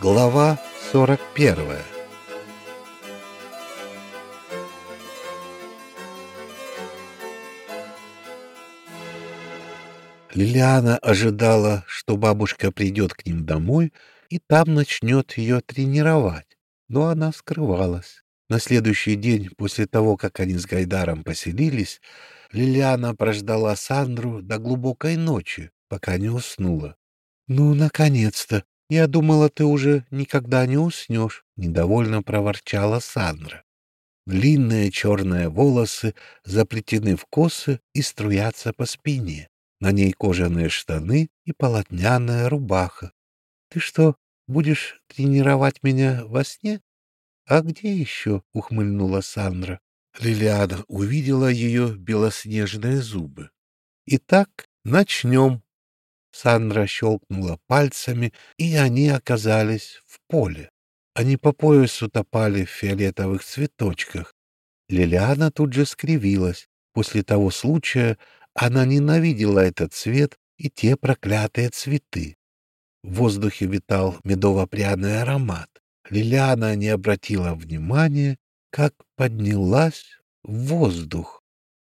Глава 41 Лилиана ожидала, что бабушка придет к ним домой и там начнет ее тренировать, но она скрывалась. На следующий день, после того, как они с Гайдаром поселились, Лилиана прождала Сандру до глубокой ночи, пока не уснула. «Ну, наконец-то! Я думала, ты уже никогда не уснешь», — недовольно проворчала Сандра. Длинные черные волосы заплетены в косы и струятся по спине. На ней кожаные штаны и полотняная рубаха. «Ты что, будешь тренировать меня во сне?» «А где еще?» — ухмыльнула Сандра. Лилиана увидела ее белоснежные зубы. «Итак, начнем», Сандра щелкнула пальцами, и они оказались в поле. Они по поясу топали в фиолетовых цветочках. Лилиана тут же скривилась. После того случая она ненавидела этот цвет и те проклятые цветы. В воздухе витал медово-пряный аромат. Лилиана не обратила внимания, как поднялась в воздух.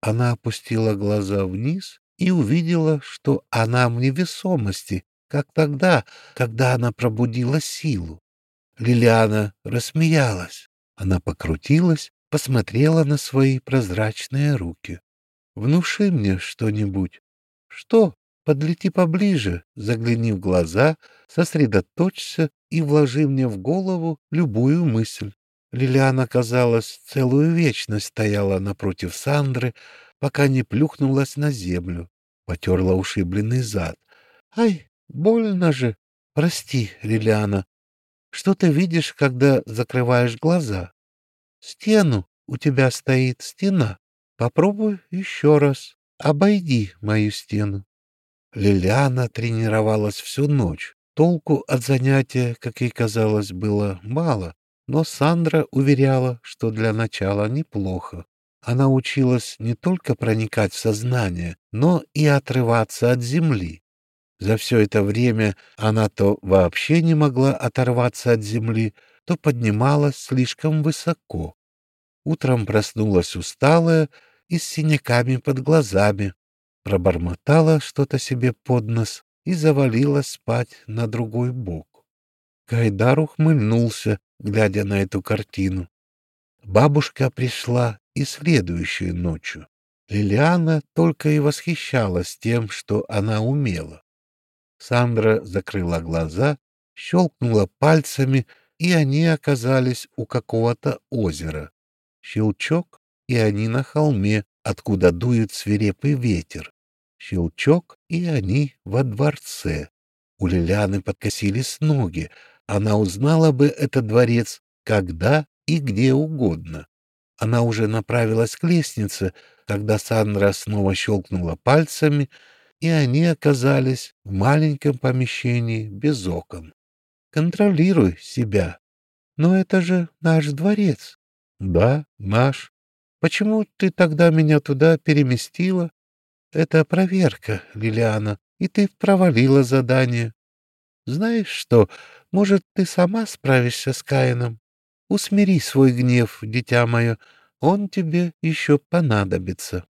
Она опустила глаза вниз и увидела, что она в невесомости, как тогда, когда она пробудила силу. Лилиана рассмеялась. Она покрутилась, посмотрела на свои прозрачные руки. «Внуши мне что-нибудь». «Что? Подлети поближе, загляни в глаза, сосредоточься и вложи мне в голову любую мысль». Лилиана, казалось, целую вечность стояла напротив Сандры, пока не плюхнулась на землю, потерла ушибленный зад. «Ай, больно же! Прости, Лилиана. Что ты видишь, когда закрываешь глаза? Стену. У тебя стоит стена. Попробуй еще раз. Обойди мою стену». Лилиана тренировалась всю ночь. Толку от занятия, как ей казалось, было мало, но Сандра уверяла, что для начала неплохо. Она училась не только проникать в сознание, но и отрываться от земли. За все это время она то вообще не могла оторваться от земли, то поднималась слишком высоко. Утром проснулась усталая и с синяками под глазами, пробормотала что-то себе под нос и завалилась спать на другой бок. Гайдар ухмыльнулся, глядя на эту картину. Бабушка пришла и следующую ночью. Лилиана только и восхищалась тем, что она умела. Сандра закрыла глаза, щелкнула пальцами, и они оказались у какого-то озера. Щелчок, и они на холме, откуда дует свирепый ветер. Щелчок, и они во дворце. У Лилианы подкосились ноги. Она узнала бы этот дворец когда и где угодно. Она уже направилась к лестнице, когда Сандра снова щелкнула пальцами, и они оказались в маленьком помещении без окон. Контролируй себя. Но это же наш дворец. Да, наш. Почему ты тогда меня туда переместила? Это проверка, Лилиана, и ты провалила задание. Знаешь что, может, ты сама справишься с Каином? Усмири свой гнев, дитя мое, он тебе еще понадобится.